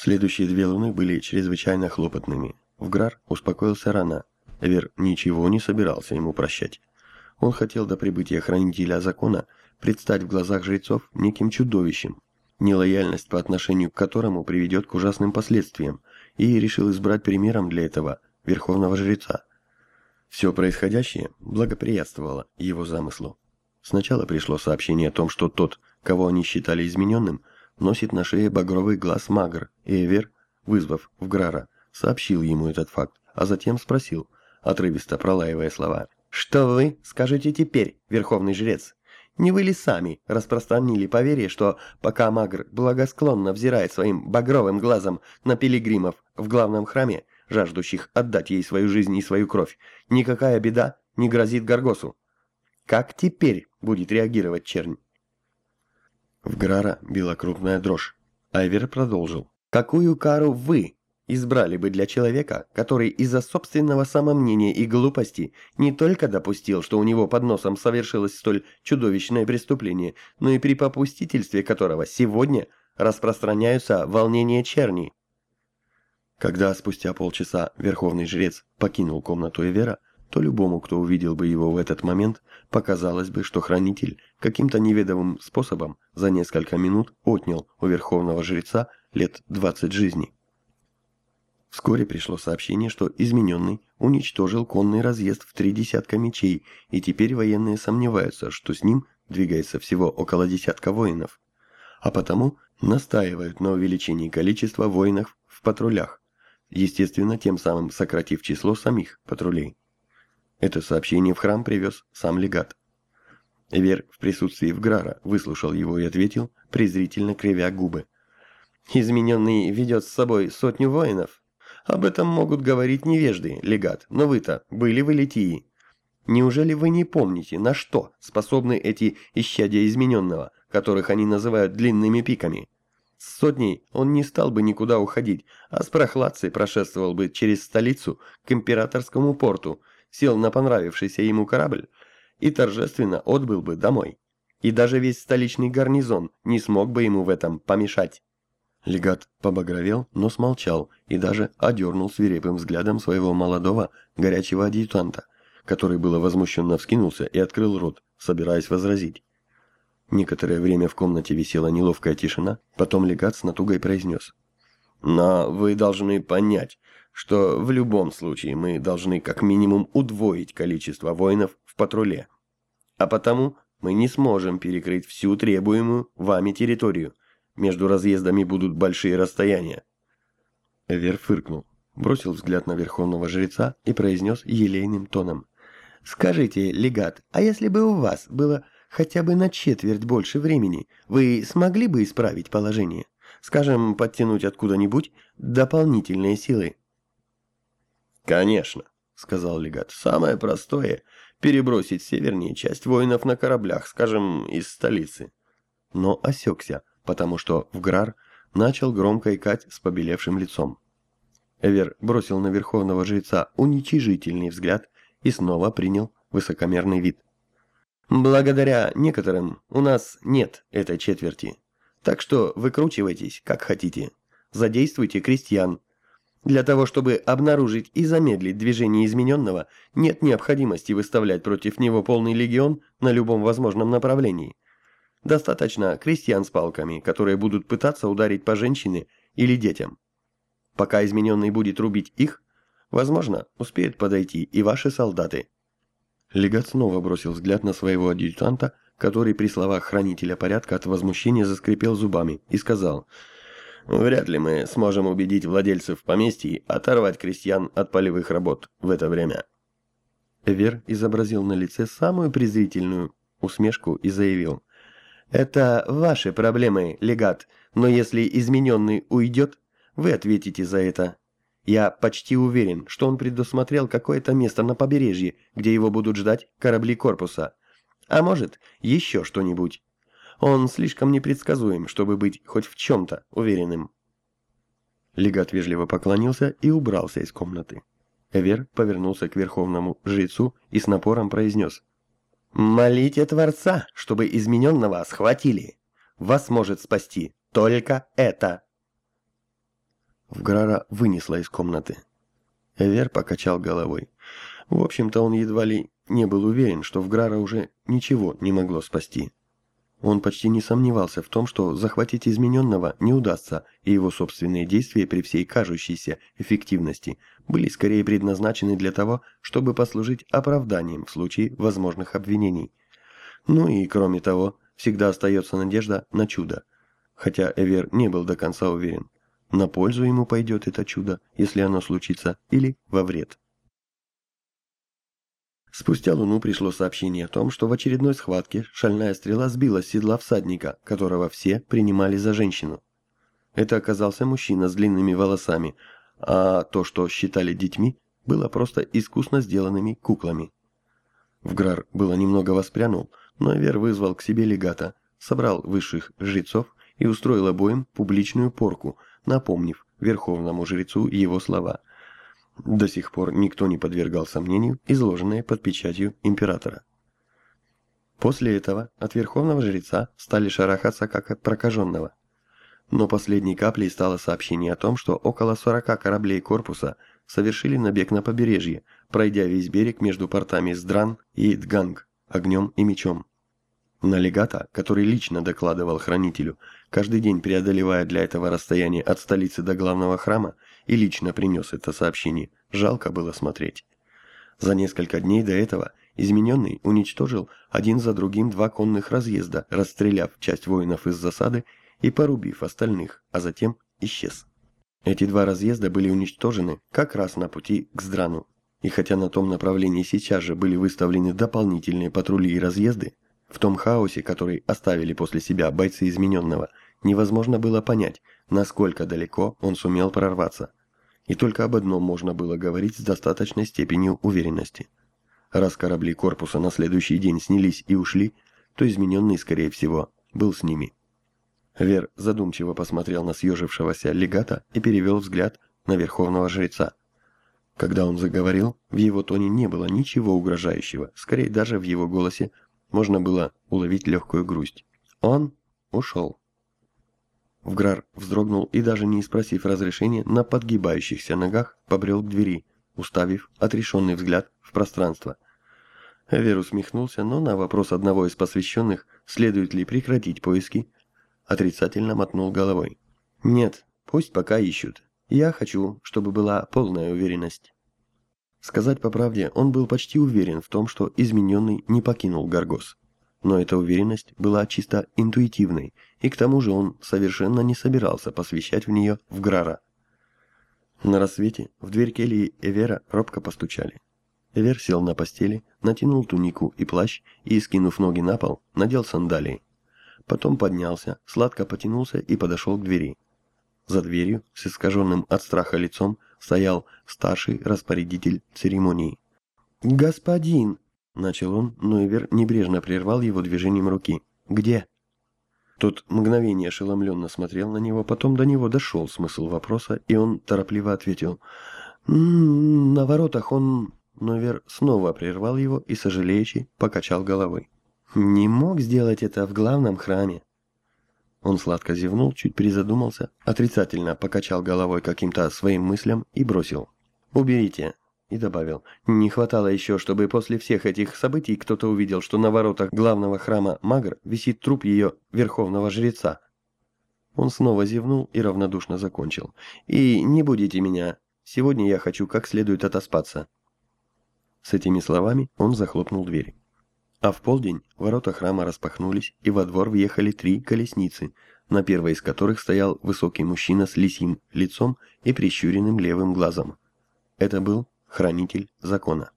Следующие две луны были чрезвычайно хлопотными. Вграр успокоился рано. Эвер ничего не собирался ему прощать. Он хотел до прибытия хранителя закона предстать в глазах жрецов неким чудовищем, нелояльность по отношению к которому приведет к ужасным последствиям, и решил избрать примером для этого верховного жреца. Все происходящее благоприятствовало его замыслу. Сначала пришло сообщение о том, что тот, кого они считали измененным, носит на шее багровый глаз Магр, и Эвер, вызвав в Грара, сообщил ему этот факт, а затем спросил, отрывисто пролаивая слова. «Что вы скажете теперь, Верховный Жрец? Не вы ли сами распространили поверье, что пока Магр благосклонно взирает своим багровым глазом на пилигримов в главном храме, жаждущих отдать ей свою жизнь и свою кровь, никакая беда не грозит Гаргосу? Как теперь будет реагировать чернь?» В Грара била крупная дрожь. Айвер продолжил. «Какую кару вы избрали бы для человека, который из-за собственного самомнения и глупости не только допустил, что у него под носом совершилось столь чудовищное преступление, но и при попустительстве которого сегодня распространяются волнения черни?» Когда спустя полчаса верховный жрец покинул комнату Эвера, то любому, кто увидел бы его в этот момент, показалось бы, что хранитель каким-то неведомым способом за несколько минут отнял у верховного жреца лет 20 жизни. Вскоре пришло сообщение, что измененный уничтожил конный разъезд в три десятка мечей, и теперь военные сомневаются, что с ним двигается всего около десятка воинов. А потому настаивают на увеличении количества воинов в патрулях, естественно, тем самым сократив число самих патрулей. Это сообщение в храм привез сам легат. Вер в присутствии Вграра выслушал его и ответил, презрительно кривя губы. «Измененный ведет с собой сотню воинов. Об этом могут говорить невежды, легат, но вы-то были в Элитии. Неужели вы не помните, на что способны эти исчадия измененного, которых они называют длинными пиками? С сотней он не стал бы никуда уходить, а с прохладцей прошествовал бы через столицу к императорскому порту, сел на понравившийся ему корабль и торжественно отбыл бы домой. И даже весь столичный гарнизон не смог бы ему в этом помешать. Легат побагровел, но смолчал и даже одернул свирепым взглядом своего молодого горячего адъютанта, который было возмущенно вскинулся и открыл рот, собираясь возразить. Некоторое время в комнате висела неловкая тишина, потом легат с натугой произнес. «Но вы должны понять, что в любом случае мы должны как минимум удвоить количество воинов в патруле. А потому мы не сможем перекрыть всю требуемую вами территорию. Между разъездами будут большие расстояния. Эвер фыркнул, бросил взгляд на верховного жреца и произнес елейным тоном. «Скажите, легат, а если бы у вас было хотя бы на четверть больше времени, вы смогли бы исправить положение? Скажем, подтянуть откуда-нибудь дополнительные силы?» «Конечно», — сказал легат. «Самое простое — перебросить севернее часть воинов на кораблях, скажем, из столицы». Но осекся, потому что в начал громко икать с побелевшим лицом. Эвер бросил на верховного жреца уничижительный взгляд и снова принял высокомерный вид. «Благодаря некоторым у нас нет этой четверти, так что выкручивайтесь, как хотите. Задействуйте крестьян, для того, чтобы обнаружить и замедлить движение измененного, нет необходимости выставлять против него полный легион на любом возможном направлении. Достаточно крестьян с палками, которые будут пытаться ударить по женщине или детям. Пока измененный будет рубить их, возможно, успеют подойти и ваши солдаты. Легат снова бросил взгляд на своего адъютанта, который при словах хранителя порядка от возмущения заскрипел зубами и сказал – Вряд ли мы сможем убедить владельцев поместий оторвать крестьян от полевых работ в это время. Эвер изобразил на лице самую презрительную усмешку и заявил. «Это ваши проблемы, легат, но если измененный уйдет, вы ответите за это. Я почти уверен, что он предусмотрел какое-то место на побережье, где его будут ждать корабли корпуса. А может, еще что-нибудь. Он слишком непредсказуем, чтобы быть хоть в чем-то уверенным. Легат вежливо поклонился и убрался из комнаты. Эвер повернулся к верховному жрецу и с напором произнес. «Молите Творца, чтобы измененного схватили. Вас может спасти только это». Вграра вынесла из комнаты. Эвер покачал головой. В общем-то, он едва ли не был уверен, что Вграра уже ничего не могло спасти. Он почти не сомневался в том, что захватить измененного не удастся, и его собственные действия при всей кажущейся эффективности были скорее предназначены для того, чтобы послужить оправданием в случае возможных обвинений. Ну и, кроме того, всегда остается надежда на чудо. Хотя Эвер не был до конца уверен, на пользу ему пойдет это чудо, если оно случится, или во вред. Спустя луну пришло сообщение о том, что в очередной схватке шальная стрела сбила с седла всадника, которого все принимали за женщину. Это оказался мужчина с длинными волосами, а то, что считали детьми, было просто искусно сделанными куклами. Вграр было немного воспрянул, но Вер вызвал к себе легата, собрал высших жрецов и устроил обоим публичную порку, напомнив верховному жрецу его слова – до сих пор никто не подвергал сомнению изложенные под печатью императора. После этого от верховного жреца стали шарахаться как от прокаженного. Но последней каплей стало сообщение о том, что около 40 кораблей корпуса совершили набег на побережье, пройдя весь берег между портами Здран и Дганг огнем и мечом. Налегата, который лично докладывал хранителю, каждый день преодолевая для этого расстояние от столицы до главного храма, и лично принес это сообщение, жалко было смотреть. За несколько дней до этого измененный уничтожил один за другим два конных разъезда, расстреляв часть воинов из засады и порубив остальных, а затем исчез. Эти два разъезда были уничтожены как раз на пути к Здрану. И хотя на том направлении сейчас же были выставлены дополнительные патрули и разъезды, в том хаосе, который оставили после себя бойцы измененного, невозможно было понять, насколько далеко он сумел прорваться. И только об одном можно было говорить с достаточной степенью уверенности. Раз корабли корпуса на следующий день снялись и ушли, то измененный, скорее всего, был с ними. Вер задумчиво посмотрел на съежившегося легата и перевел взгляд на верховного жреца. Когда он заговорил, в его тоне не было ничего угрожающего, скорее даже в его голосе можно было уловить легкую грусть. Он ушел. Вграр вздрогнул и даже не спросив разрешения, на подгибающихся ногах побрел к двери, уставив отрешенный взгляд в пространство. Эвер усмехнулся, но на вопрос одного из посвященных, следует ли прекратить поиски, отрицательно мотнул головой. «Нет, пусть пока ищут. Я хочу, чтобы была полная уверенность». Сказать по правде, он был почти уверен в том, что измененный не покинул Гаргос. Но эта уверенность была чисто интуитивной, и к тому же он совершенно не собирался посвящать в нее в Грара. На рассвете в дверь кельи Эвера робко постучали. Эвер сел на постели, натянул тунику и плащ и, скинув ноги на пол, надел сандалии. Потом поднялся, сладко потянулся и подошел к двери. За дверью, с искаженным от страха лицом, стоял старший распорядитель церемонии. «Господин!» – начал он, но Эвер небрежно прервал его движением руки. «Где?» Тот мгновение ошеломленно смотрел на него, потом до него дошел смысл вопроса, и он торопливо ответил. «На воротах он...» Но Вер снова прервал его и, сожалеющий, покачал головой. «Не мог сделать это в главном храме. Он сладко зевнул, чуть призадумался, отрицательно покачал головой каким-то своим мыслям и бросил. «Уберите». И добавил, не хватало еще, чтобы после всех этих событий кто-то увидел, что на воротах главного храма Магр висит труп ее верховного жреца. Он снова зевнул и равнодушно закончил. «И не будите меня. Сегодня я хочу как следует отоспаться». С этими словами он захлопнул дверь. А в полдень ворота храма распахнулись, и во двор въехали три колесницы, на первой из которых стоял высокий мужчина с лисьим лицом и прищуренным левым глазом. Это был хранитель закона.